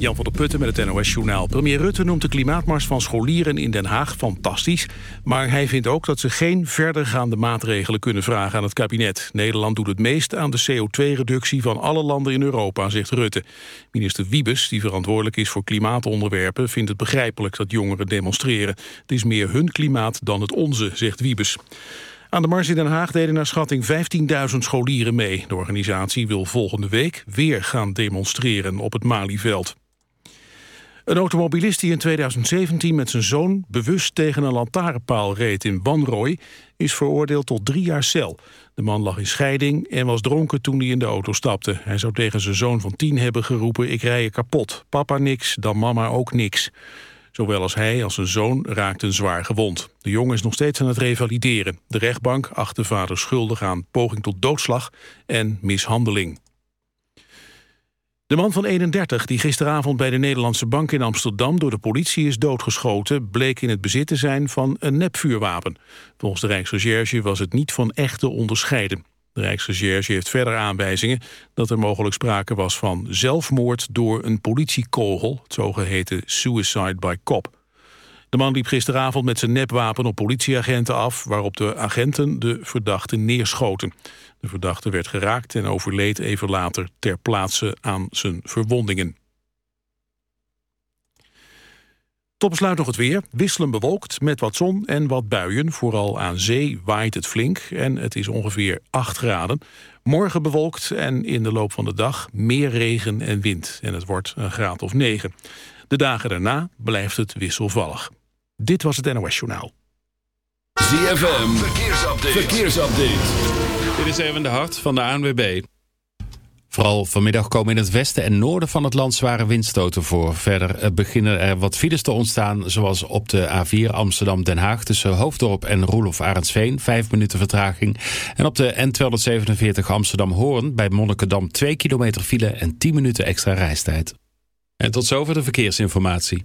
Jan van der Putten met het NOS-journaal. Premier Rutte noemt de klimaatmars van scholieren in Den Haag fantastisch. Maar hij vindt ook dat ze geen verdergaande maatregelen kunnen vragen aan het kabinet. Nederland doet het meest aan de CO2-reductie van alle landen in Europa, zegt Rutte. Minister Wiebes, die verantwoordelijk is voor klimaatonderwerpen... vindt het begrijpelijk dat jongeren demonstreren. Het is meer hun klimaat dan het onze, zegt Wiebes. Aan de Mars in Den Haag deden naar schatting 15.000 scholieren mee. De organisatie wil volgende week weer gaan demonstreren op het Malieveld. Een automobilist die in 2017 met zijn zoon bewust tegen een lantaarnpaal reed in Wanrooy is veroordeeld tot drie jaar cel. De man lag in scheiding en was dronken toen hij in de auto stapte. Hij zou tegen zijn zoon van tien hebben geroepen, ik rij je kapot. Papa niks, dan mama ook niks. Zowel als hij als zijn zoon raakten zwaar gewond. De jongen is nog steeds aan het revalideren. De rechtbank acht de vader schuldig aan poging tot doodslag en mishandeling. De man van 31, die gisteravond bij de Nederlandse Bank in Amsterdam... door de politie is doodgeschoten, bleek in het bezit te zijn van een nepvuurwapen. Volgens de Rijksrecherche was het niet van echte onderscheiden. De Rijksrecherche heeft verder aanwijzingen dat er mogelijk sprake was van zelfmoord door een politiekogel, het zogeheten suicide by cop. De man liep gisteravond met zijn nepwapen op politieagenten af, waarop de agenten de verdachte neerschoten. De verdachte werd geraakt en overleed even later ter plaatse aan zijn verwondingen. Tot besluit nog het weer. Wisselen bewolkt met wat zon en wat buien. Vooral aan zee waait het flink en het is ongeveer 8 graden. Morgen bewolkt en in de loop van de dag meer regen en wind. En het wordt een graad of 9. De dagen daarna blijft het wisselvallig. Dit was het NOS Journaal. ZFM, verkeersupdate. Dit is even de hart van de ANWB. Vooral vanmiddag komen in het westen en noorden van het land zware windstoten voor. Verder eh, beginnen er wat files te ontstaan, zoals op de A4 Amsterdam-Den Haag... tussen Hoofddorp en Roelof Arendsveen, 5 minuten vertraging. En op de N247 Amsterdam-Hoorn bij Monnikendam 2 kilometer file... en 10 minuten extra reistijd. En tot zover de verkeersinformatie.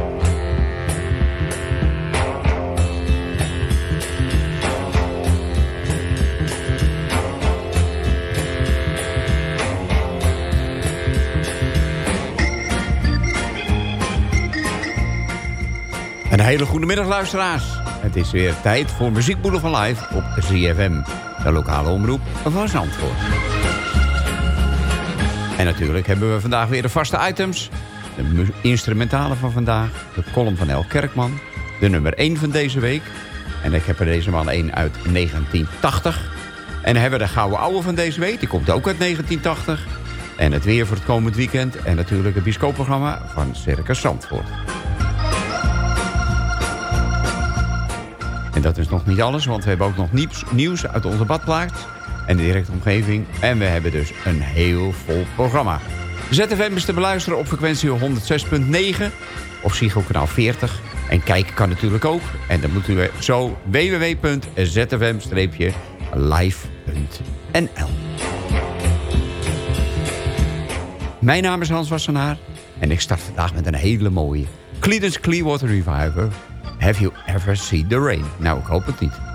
Een hele goede middag luisteraars. Het is weer tijd voor Muziekboelen van Live op ZFM. De lokale omroep van Zandvoort. En natuurlijk hebben we vandaag weer de vaste items. De instrumentale van vandaag. De column van El Kerkman. De nummer 1 van deze week. En ik heb er deze man 1 uit 1980. En dan hebben we de gouden ouwe van deze week. Die komt ook uit 1980. en het weer voor het komend weekend... en natuurlijk het bioscoopprogramma van Circus Zandvoort. En dat is nog niet alles, want we hebben ook nog nieuws, nieuws uit onze badplaats... en de directe omgeving. En we hebben dus een heel vol programma. ZFM is te beluisteren op frequentie 106.9 of Psycho kanaal 40. En kijken kan natuurlijk ook. En dan moet u zo www.zfm-live.nl Mijn naam is Hans Wassenaar en ik start vandaag met een hele mooie Creedence Clearwater Revival. Have you ever seen the rain? Nou, ik hoop het niet.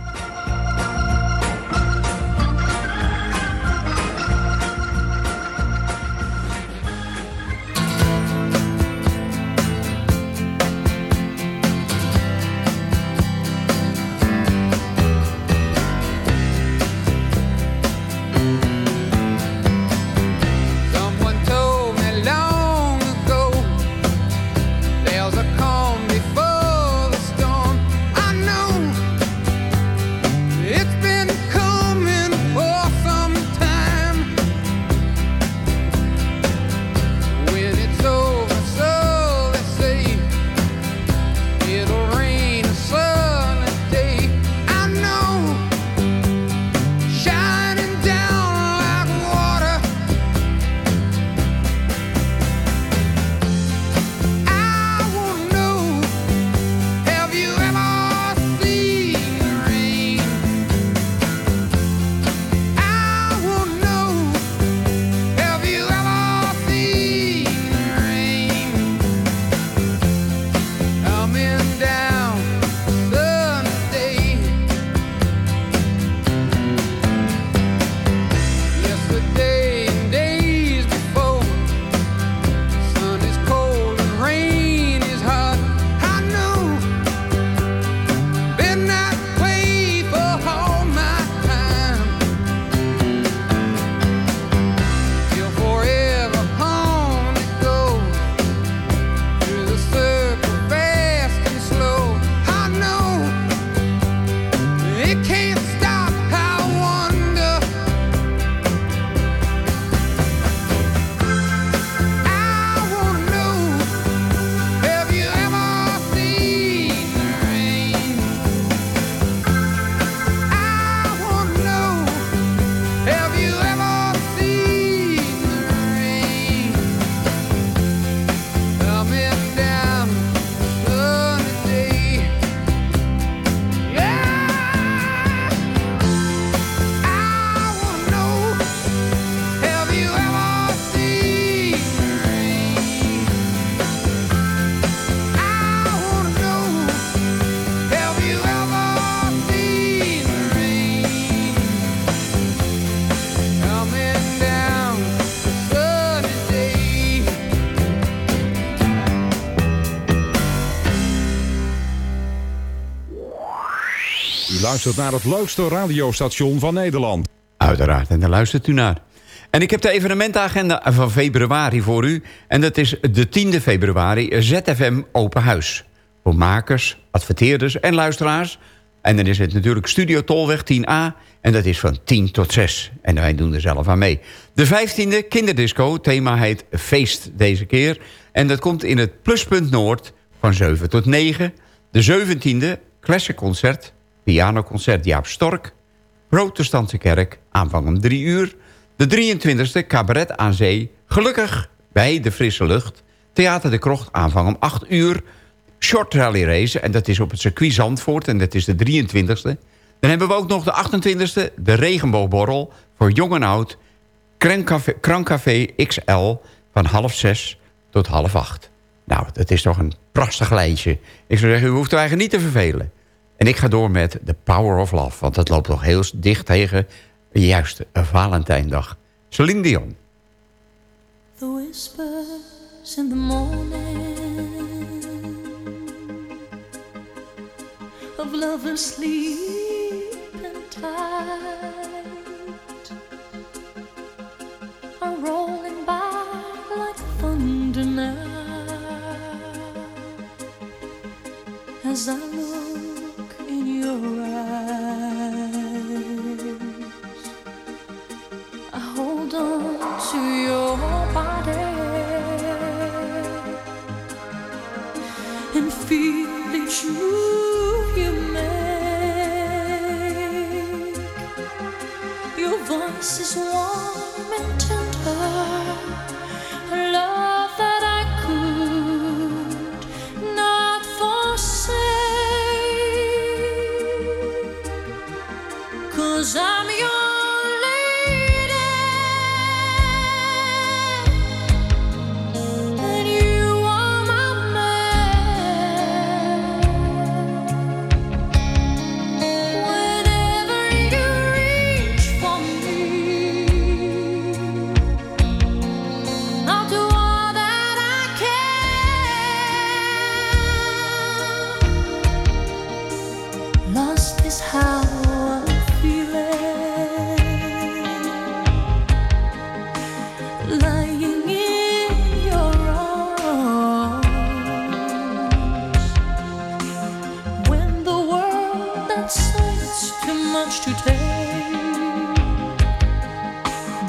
Luistert naar het leukste radiostation van Nederland. Uiteraard, en daar luistert u naar. En ik heb de evenementenagenda van februari voor u. En dat is de 10e februari ZFM Open Huis. Voor makers, adverteerders en luisteraars. En dan is het natuurlijk Studio Tolweg 10A. En dat is van 10 tot 6. En wij doen er zelf aan mee. De 15e Kinderdisco. Thema heet Feest deze keer. En dat komt in het Pluspunt Noord van 7 tot 9. De 17e Classic Concert. Pianoconcert Jaap Stork. Protestantse kerk, aanvang om 3 uur. De 23e, cabaret aan zee, gelukkig bij de frisse lucht. Theater de Krocht, aanvang om 8 uur. Short Rally Race, en dat is op het circuit Zandvoort, en dat is de 23e. Dan hebben we ook nog de 28e, de Regenboogborrel, voor jong en oud. Krankcafé XL, van half 6 tot half 8. Nou, dat is toch een prachtig lijntje. Ik zou zeggen, u hoeft er eigenlijk niet te vervelen. En ik ga door met The Power of Love. Want dat loopt nog heel dicht tegen juist Valentijndag. Celine Dion. The whispers in the morning of lovers sleep and tight are rolling by like thunder now as I look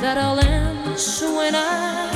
that'll end when I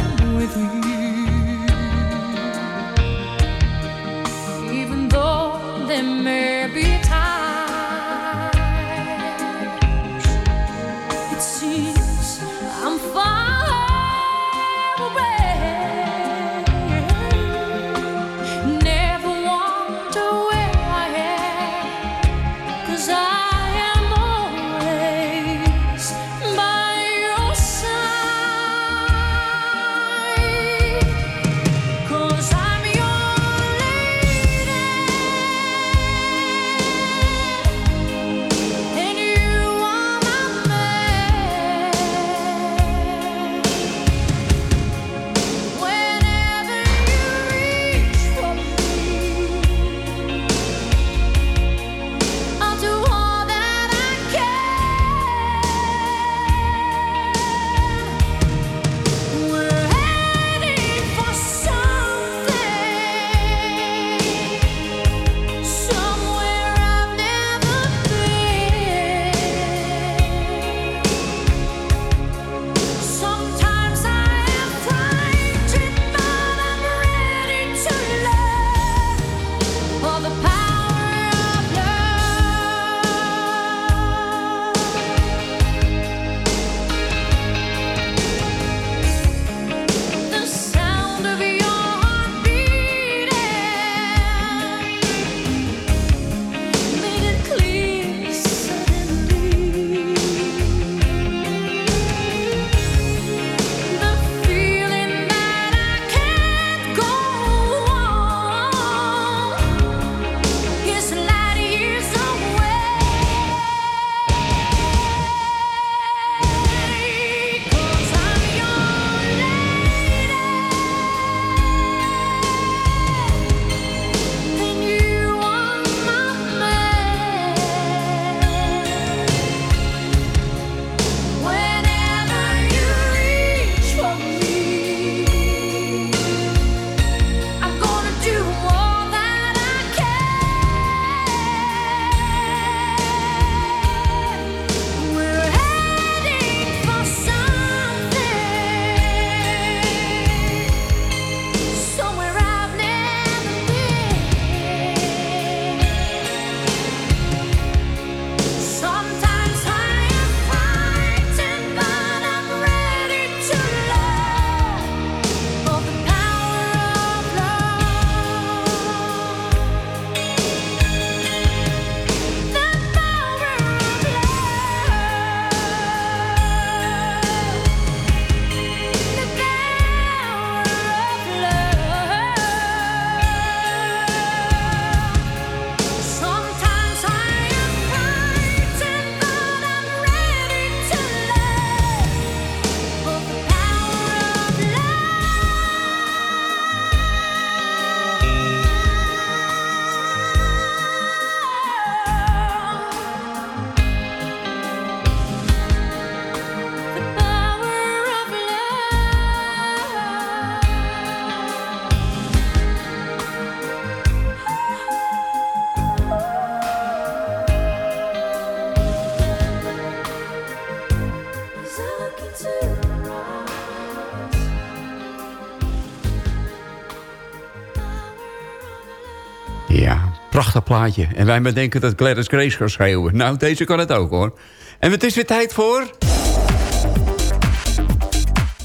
Ja, Prachtig plaatje. En wij maar denken dat Gladys Grace gaat schreeuwen. Nou, deze kan het ook hoor. En het is weer tijd voor...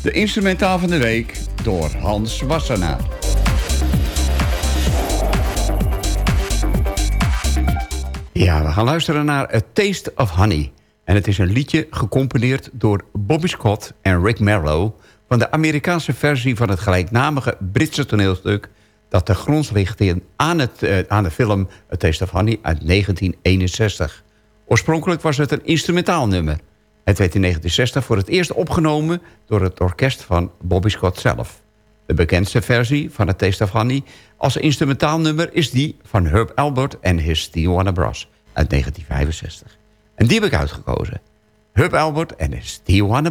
De instrumentaal van de week door Hans Wassenaar. Ja, we gaan luisteren naar A Taste of Honey. En het is een liedje gecomponeerd door Bobby Scott en Rick Marlowe... van de Amerikaanse versie van het gelijknamige Britse toneelstuk... dat de grond ligt in, aan, het, eh, aan de film A Taste of Honey uit 1961. Oorspronkelijk was het een instrumentaal nummer. Het werd in 1960 voor het eerst opgenomen door het orkest van Bobby Scott zelf. De bekendste versie van A Taste of Honey als instrumentaal nummer... is die van Herb Albert en His Wanna Brass uit 1965. En die heb ik uitgekozen. Herb Albert en His Steel Wanna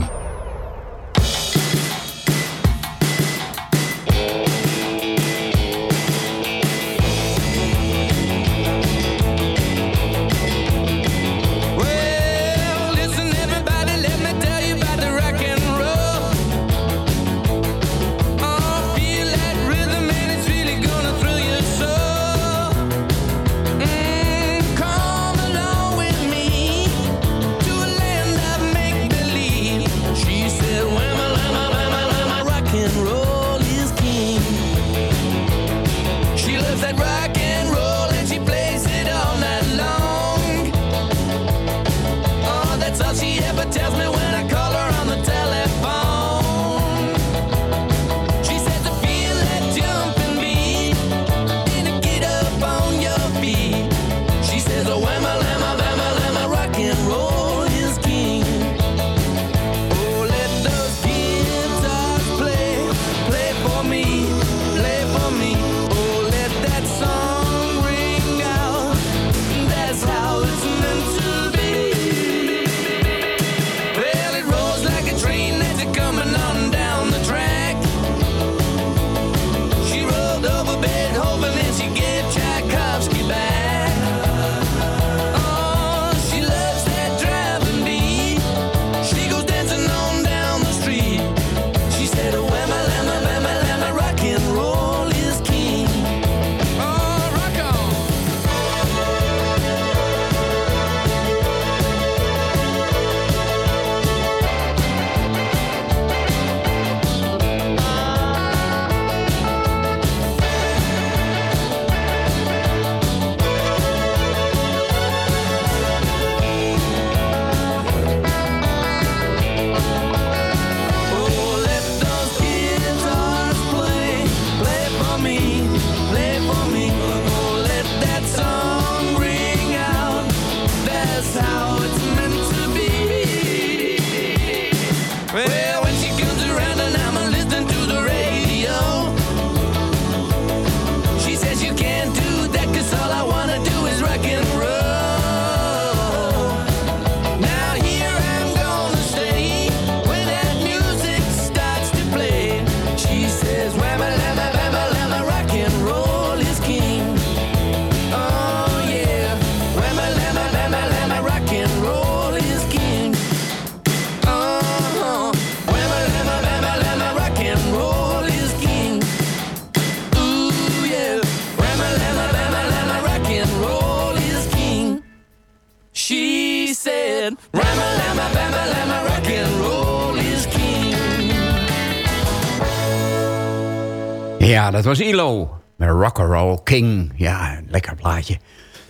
Dat was ILO. Met Rock'n'Roll King. Ja, een lekker plaatje.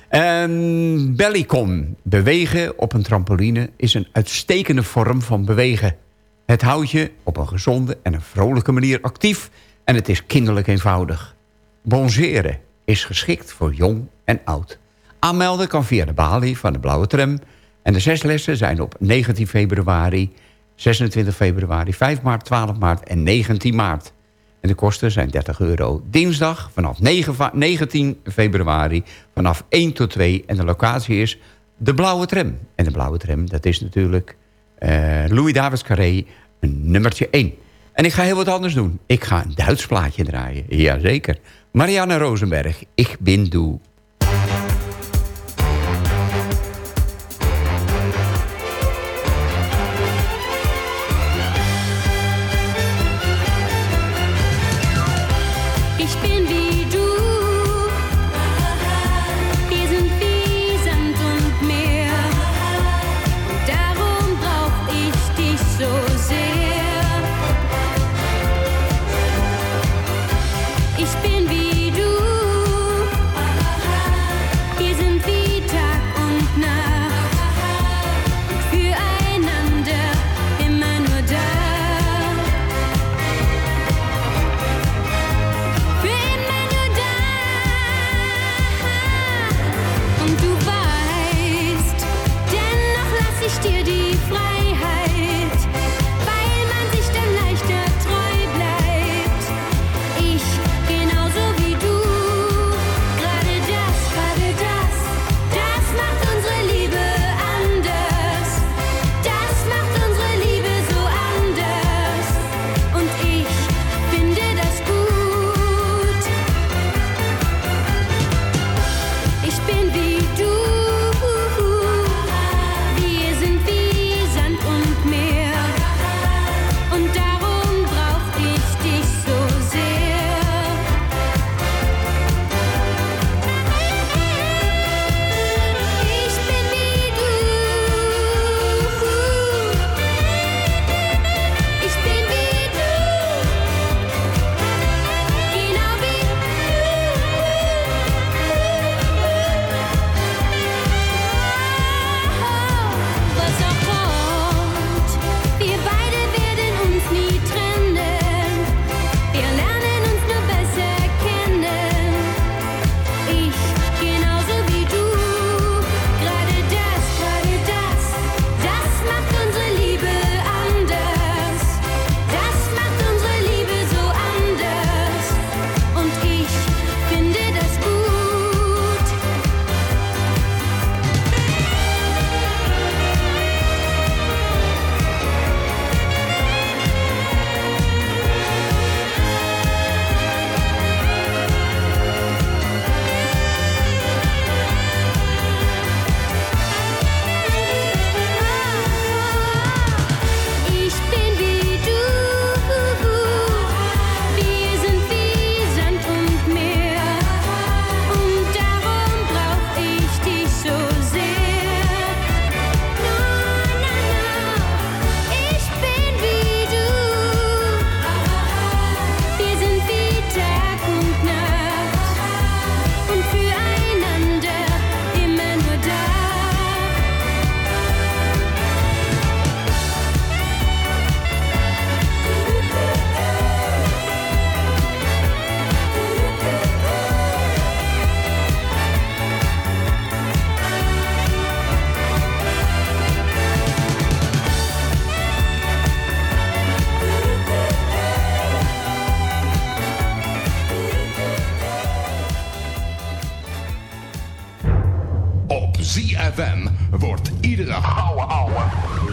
En Bellycon. Bewegen op een trampoline is een uitstekende vorm van bewegen. Het houdt je op een gezonde en een vrolijke manier actief... en het is kinderlijk eenvoudig. Bonseren is geschikt voor jong en oud. Aanmelden kan via de balie van de Blauwe Tram... en de zes lessen zijn op 19 februari, 26 februari... 5 maart, 12 maart en 19 maart. En de kosten zijn 30 euro. Dinsdag vanaf 9 va- 19 februari vanaf 1 tot 2. En de locatie is de Blauwe Tram. En de Blauwe Tram, dat is natuurlijk eh, Louis Davids Carré, nummertje 1. En ik ga heel wat anders doen. Ik ga een Duits plaatje draaien. Jazeker. Marianne Rosenberg, Ik bin du.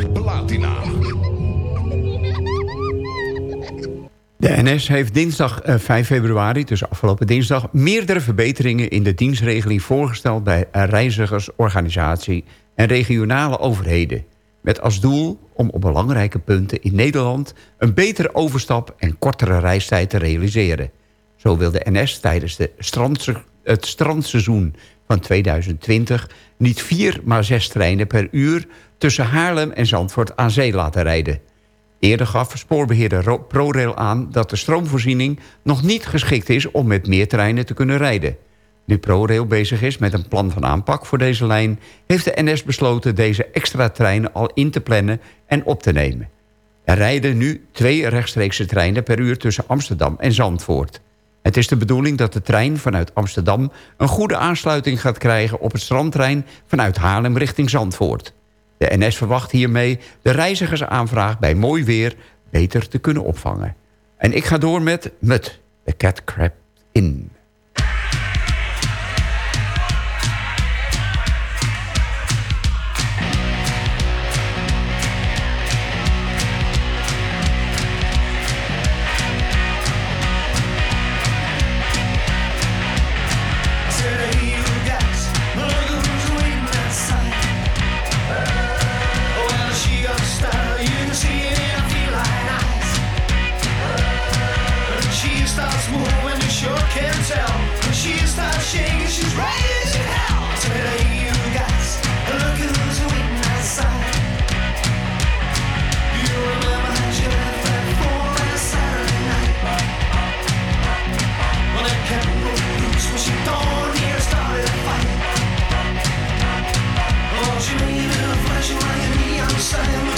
Platina. De NS heeft dinsdag eh, 5 februari, dus afgelopen dinsdag... meerdere verbeteringen in de dienstregeling voorgesteld... bij reizigersorganisatie en regionale overheden. Met als doel om op belangrijke punten in Nederland... een betere overstap en kortere reistijd te realiseren. Zo wil de NS tijdens de het strandseizoen van 2020... niet vier, maar zes treinen per uur tussen Haarlem en Zandvoort aan zee laten rijden. Eerder gaf spoorbeheerder Ro- ProRail aan dat de stroomvoorziening nog niet geschikt is om met meer treinen te kunnen rijden. Nu ProRail bezig is met een plan van aanpak voor deze lijn... heeft de NS besloten deze extra treinen al in te plannen en op te nemen. Er rijden nu twee rechtstreekse treinen per uur tussen Amsterdam en Zandvoort. Het is de bedoeling dat de trein vanuit Amsterdam... een goede aansluiting gaat krijgen op het strandtrein... vanuit Haarlem richting Zandvoort. De NS verwacht hiermee de reizigersaanvraag bij mooi weer... beter te kunnen opvangen. En ik ga door met Mut, de cat crab in. Sunday.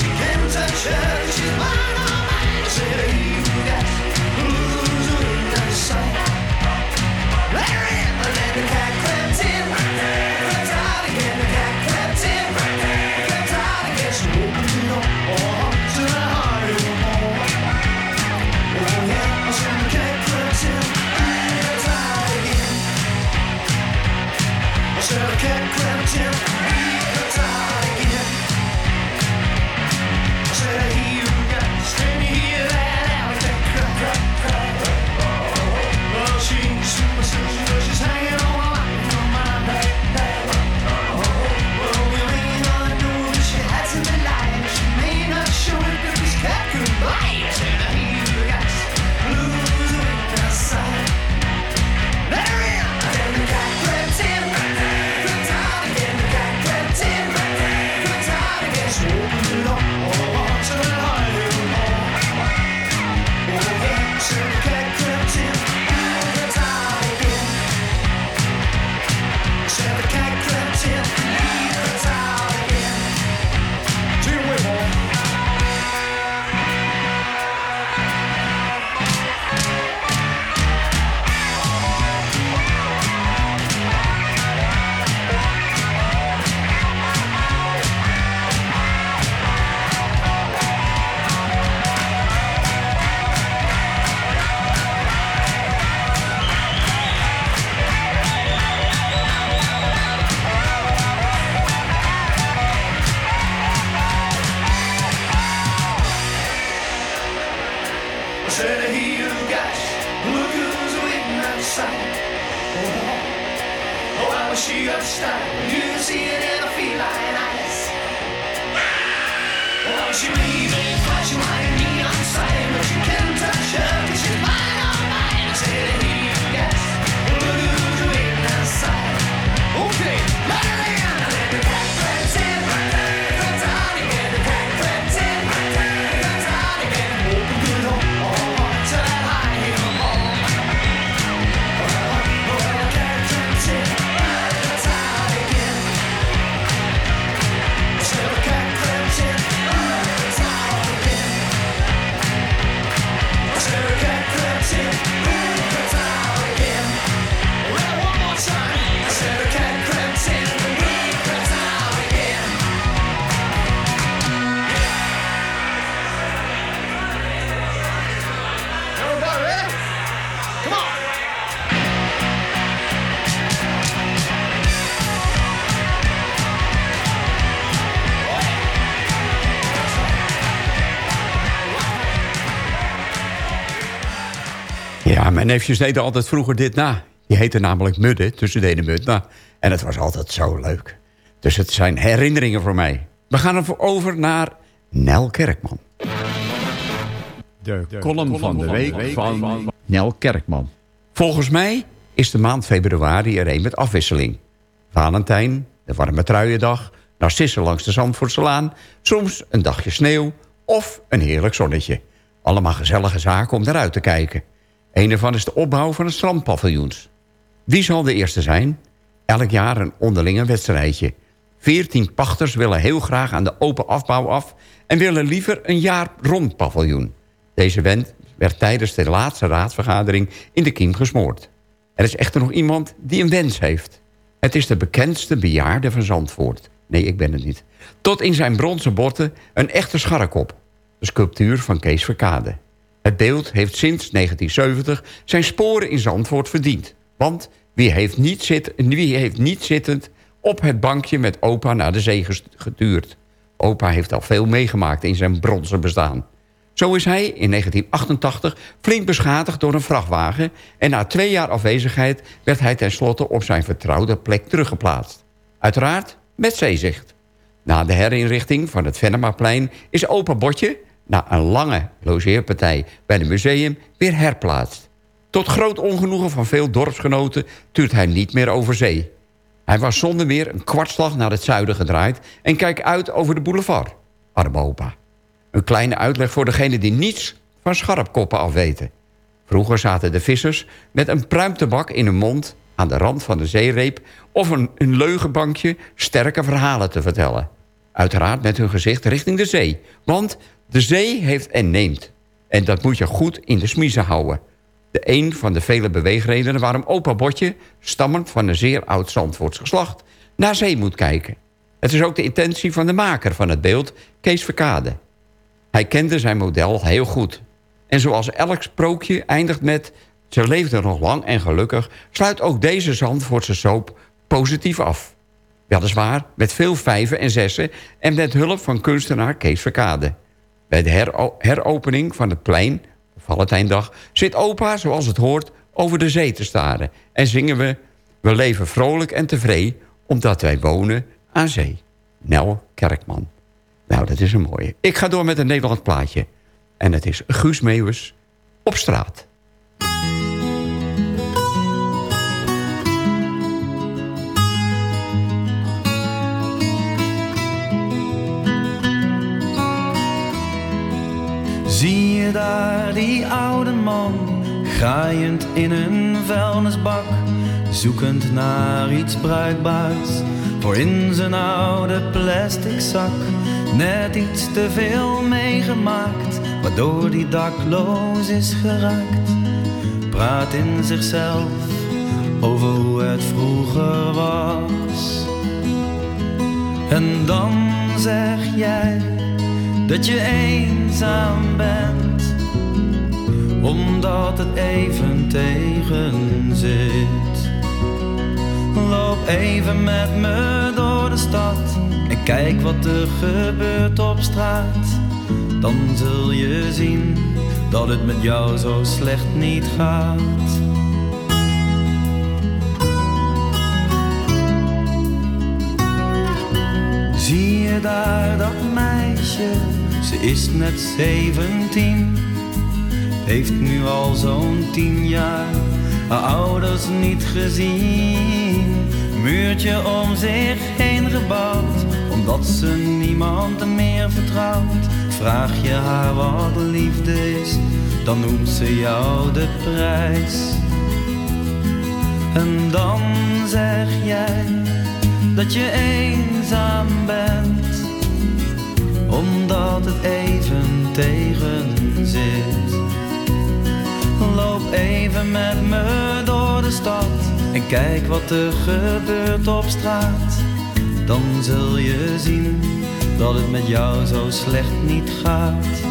Oh, I wish you understand. You see it and I feel like. Oh, I wish you leave it, flash your. Ja, mijn neefjes deden altijd vroeger dit na. Die heette namelijk Mudde, dus ze deden Mud na. En het was altijd zo leuk. Dus het zijn herinneringen voor mij. We gaan er over naar Nel Kerkman. De, column van de week van, Nel Kerkman. Volgens mij is de maand februari er een met afwisseling. Valentijn, de warme truiendag, narcissen langs de Zandvoortselaan... soms een dagje sneeuw of een heerlijk zonnetje. Allemaal gezellige zaken om eruit te kijken. Een ervan is de opbouw van een strandpaviljoens. Wie zal de eerste zijn? Elk jaar een onderlinge wedstrijdje. Veertien pachters willen heel graag aan de open afbouw af... en willen liever een jaar rond paviljoen. Deze wens werd tijdens de laatste raadsvergadering in de kiem gesmoord. Er is echter nog iemand die een wens heeft. Het is de bekendste bejaarde van Zandvoort. Nee, ik ben het niet. Tot in zijn bronzen botten een echte scharrekop. De sculptuur van Kees Verkade. Het beeld heeft sinds 1970 zijn sporen in Zandvoort verdiend. Want wie heeft niet, zit, wie heeft niet zittend op het bankje met opa naar de zee getuurd? Opa heeft al veel meegemaakt in zijn bronzen bestaan. Zo is hij in 1988 flink beschadigd door een vrachtwagen... en na twee jaar afwezigheid werd hij tenslotte op zijn vertrouwde plek teruggeplaatst. Uiteraard met zeezicht. Na de herinrichting van het Venemaplein is opa Botje... na een lange logeerpartij bij het museum weer herplaatst. Tot groot ongenoegen van veel dorpsgenoten tuurt hij niet meer over zee. Hij was zonder meer een kwartslag naar het zuiden gedraaid... en kijkt uit over de boulevard. Arme. Een kleine uitleg voor degenen die niets van scharpkoppen afweten. Vroeger zaten de vissers met een pruimtebak in hun mond... aan de rand van de zeereep of een, een leugenbankje sterke verhalen te vertellen. Uiteraard met hun gezicht richting de zee. Want de zee heeft en neemt. En dat moet je goed in de smiezen houden. De een van de vele beweegredenen waarom opa Botje... stammend van een zeer oud Zandvoorts geslacht... naar zee moet kijken. Het is ook de intentie van de maker van het beeld, Kees Verkade. Hij kende zijn model heel goed. En zoals elk sprookje eindigt met... ze leefde nog lang en gelukkig... sluit ook deze Zandvoortse soap positief af. Weliswaar met veel vijven en zessen... en met hulp van kunstenaar Kees Verkade. Bij de hero- heropening van het plein, Valentijndag... zit opa, zoals het hoort, over de zee te staren. En zingen we... We leven vrolijk en tevreden... omdat wij wonen aan zee. Nel Kerkman. Nou, dat is een mooie. Ik ga door met een Nederlands plaatje. En het is Guus Meeuwis op straat. Zie je daar die oude man, graaiend in een vuilnisbak, zoekend naar iets bruikbaars voor in zijn oude plastic zak. Net iets te veel meegemaakt, waardoor die dakloos is geraakt. Praat in zichzelf over hoe het vroeger was. En dan zeg jij dat je eenzaam bent, omdat het even tegen zit. Loop even met me door de stad en kijk wat er gebeurt op straat. Dan zul je zien dat het met jou zo slecht niet gaat. Zie je daar dat meisje? Ze is net 17. Heeft nu al zo'n tien jaar haar ouders niet gezien. Muurtje om zich heen gebouwd, omdat ze niemand meer vertrouwt. Vraag je haar wat liefde is, dan noemt ze jou de prijs. En dan zeg jij dat je omdat het even tegen zit. Loop even met me door de stad en kijk wat er gebeurt op straat. Dan zul je zien dat het met jou zo slecht niet gaat.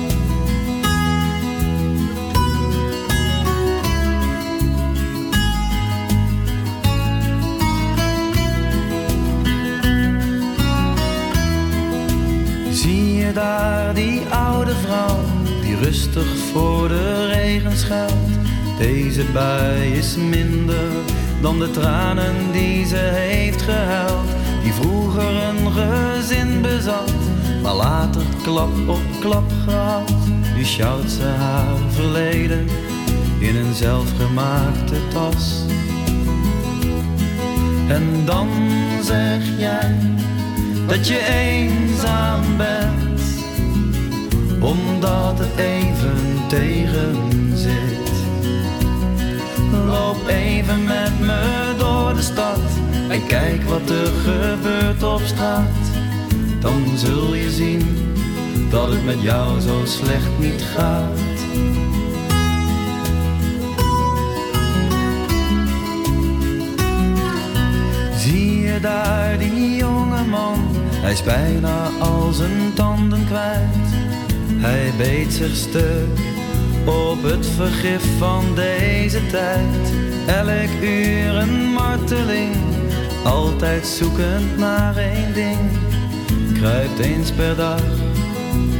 Die oude vrouw die rustig voor de regen schuilt? Deze bui is minder dan de tranen die ze heeft gehuild. Die vroeger een gezin bezat, maar later klap op klap gehad. Nu sjouwt ze haar verleden in een zelfgemaakte tas. En dan zeg jij dat je eenzaam bent, omdat het even tegen zit. Loop even met me door de stad en kijk wat er gebeurt op straat. Dan zul je zien dat het met jou zo slecht niet gaat. Zie je daar die jonge man? Hij is bijna al zijn tanden kwijt. Hij beet zich stuk op het vergif van deze tijd. Elk uur een marteling, altijd zoekend naar één ding. Kruipt eens per dag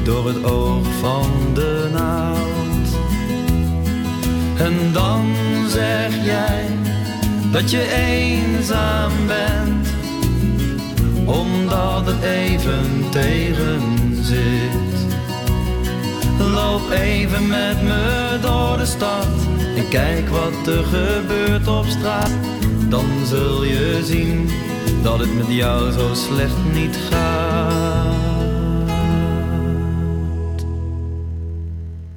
door het oog van de naald. En dan zeg jij dat je eenzaam bent, omdat het even tegen zit. Loop even met me door de stad en kijk wat er gebeurt op straat. Dan zul je zien dat het met jou zo slecht niet gaat.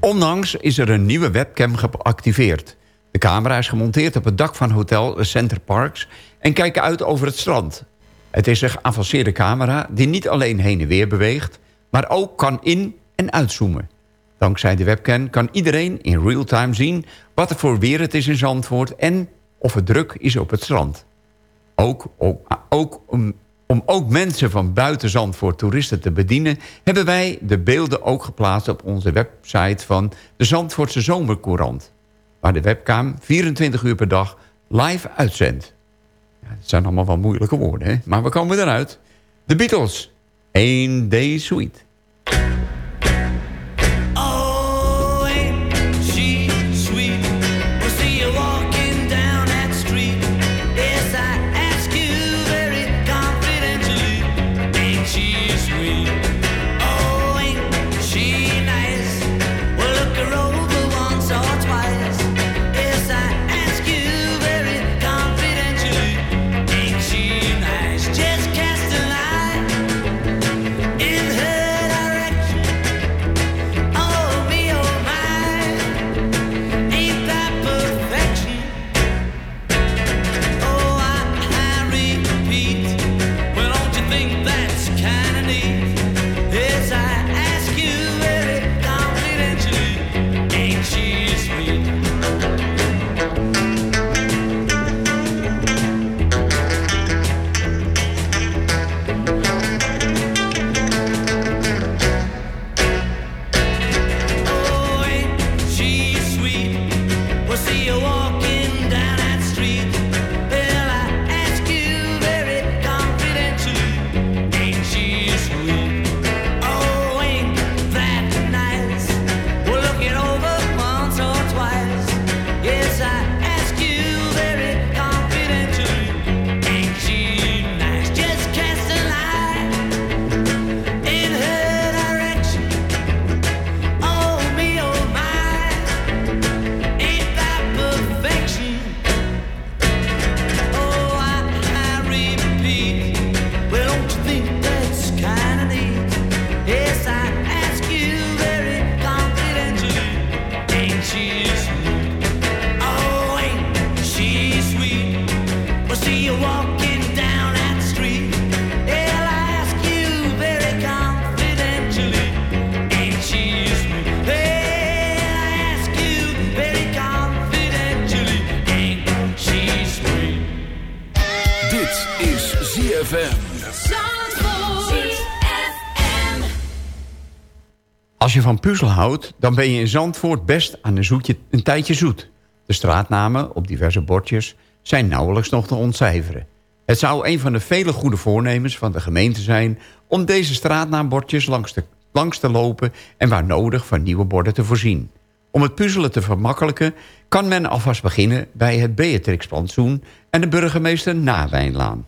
Onlangs is er een nieuwe webcam geactiveerd. De camera is gemonteerd op het dak van Hotel Center Parks... en kijkt uit over het strand. Het is een geavanceerde camera die niet alleen heen en weer beweegt... maar ook kan in- en uitzoomen. Dankzij de webcam kan iedereen in real-time zien... wat er voor weer het is in Zandvoort... en of het druk is op het strand. Ook, ook, om, om ook mensen van buiten Zandvoort toeristen te bedienen... hebben wij de beelden ook geplaatst op onze website van de Zandvoortse Zomercourant. Waar de webcam 24 uur per dag live uitzendt. Ja, het zijn allemaal wel moeilijke woorden, hè? maar we komen eruit. De Beatles, Ain't Day Sweet. Dan ben je in Zandvoort best aan een, zoetje, een tijdje zoet. De straatnamen op diverse bordjes zijn nauwelijks nog te ontcijferen. Het zou een van de vele goede voornemens van de gemeente zijn... om deze straatnaambordjes langs, de, langs te lopen... en waar nodig van nieuwe borden te voorzien. Om het puzzelen te vermakkelijken... kan men alvast beginnen bij het Beatrixplantsoen... en de burgemeester Nawijnlaan.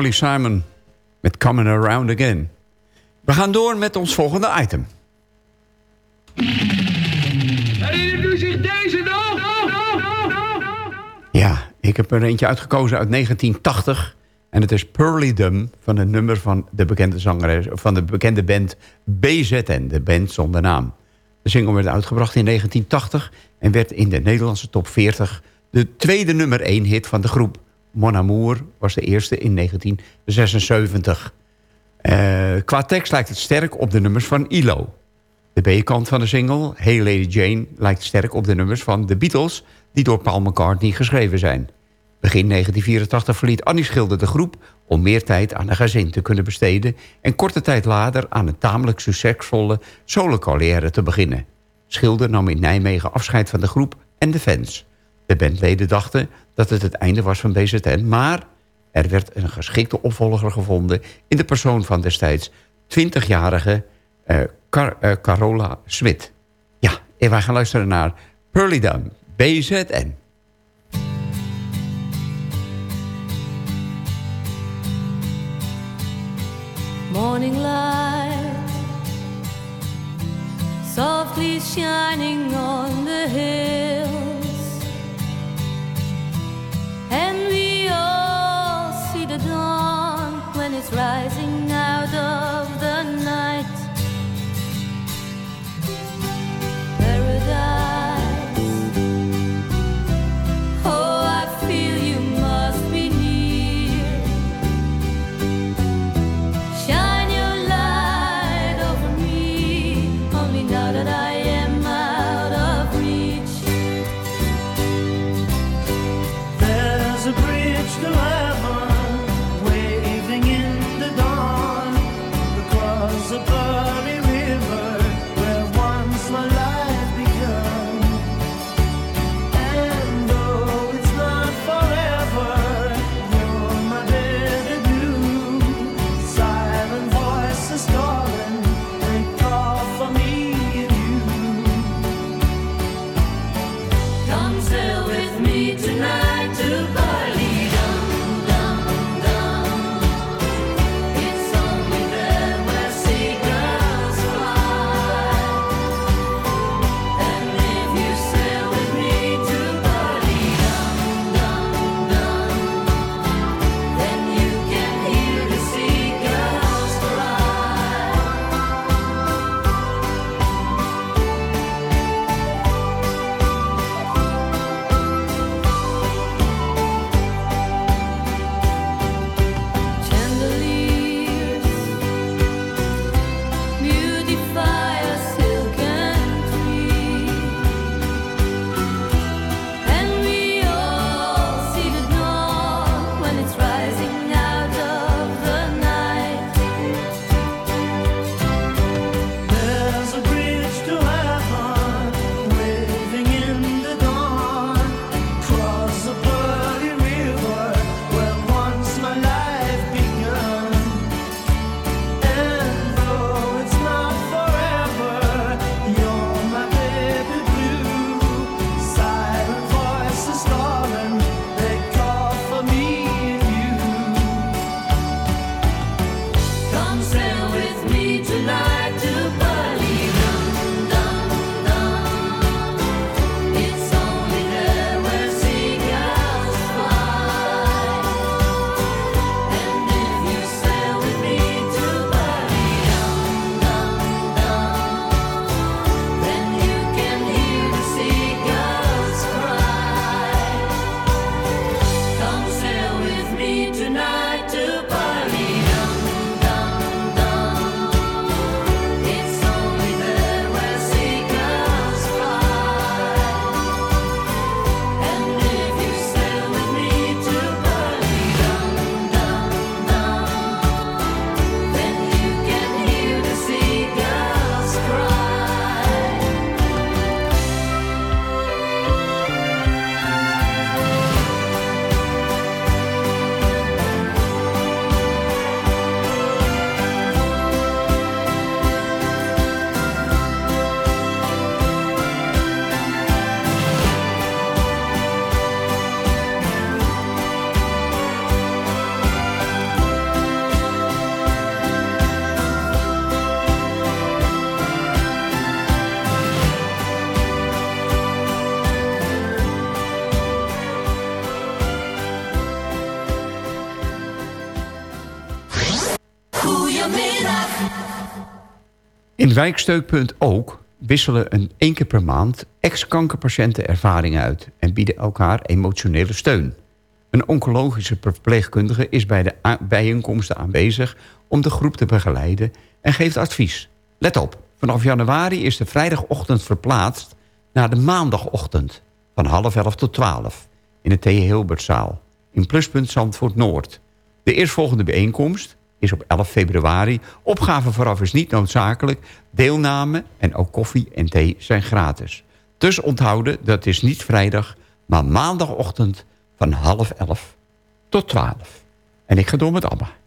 Carly Simon met Coming Around Again. We gaan door met ons volgende item. Herinnert u zich deze nog? Ja, ik heb er eentje uitgekozen uit 1980. En het is Pearly Dum van een nummer van de bekende zangeres, van de bekende band BZN, de band zonder naam. De single werd uitgebracht in 1980 en werd in de Nederlandse top 40 de tweede nummer 1 hit van de groep. Mon Amour was de eerste in 1976. Eh, qua tekst lijkt het sterk op de nummers van ILO. De B-kant van de single, Hey Lady Jane, lijkt sterk op de nummers van The Beatles... die door Paul McCartney geschreven zijn. Begin 1984 verliet Annie Schilder de groep... om meer tijd aan een gezin te kunnen besteden... en korte tijd later aan een tamelijk succesvolle solo-carrière te beginnen. Schilder nam in Nijmegen afscheid van de groep en de fans. De bandleden dachten dat het het einde was van BZN... maar er werd een geschikte opvolger gevonden... in de persoon van destijds 20-jarige eh, Car- eh, Carola Smit. Ja, en wij gaan luisteren naar Pearly BZN. Morning light softly shining on the hills, and we all see the dawn when it's rising out of In Wijksteukpunt ook wisselen een één keer per maand ex-kankerpatiënten ervaringen uit... en bieden elkaar emotionele steun. Een oncologische verpleegkundige is bij de bijeenkomsten aanwezig... om de groep te begeleiden en geeft advies. Let op, vanaf januari is de vrijdagochtend verplaatst... naar de maandagochtend van half elf tot twaalf... in de T. Hilbertzaal in Pluspunt Zandvoort Noord. De eerstvolgende bijeenkomst is op 11 februari. Opgave vooraf is niet noodzakelijk. Deelname en ook koffie en thee zijn gratis. Dus onthouden, dat is niet vrijdag, maar maandagochtend van half 11 tot 12. En ik ga door met allemaal.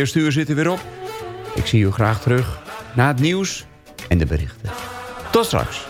eerste uur zit er weer op. Ik zie u graag terug na het nieuws en de berichten. Tot straks.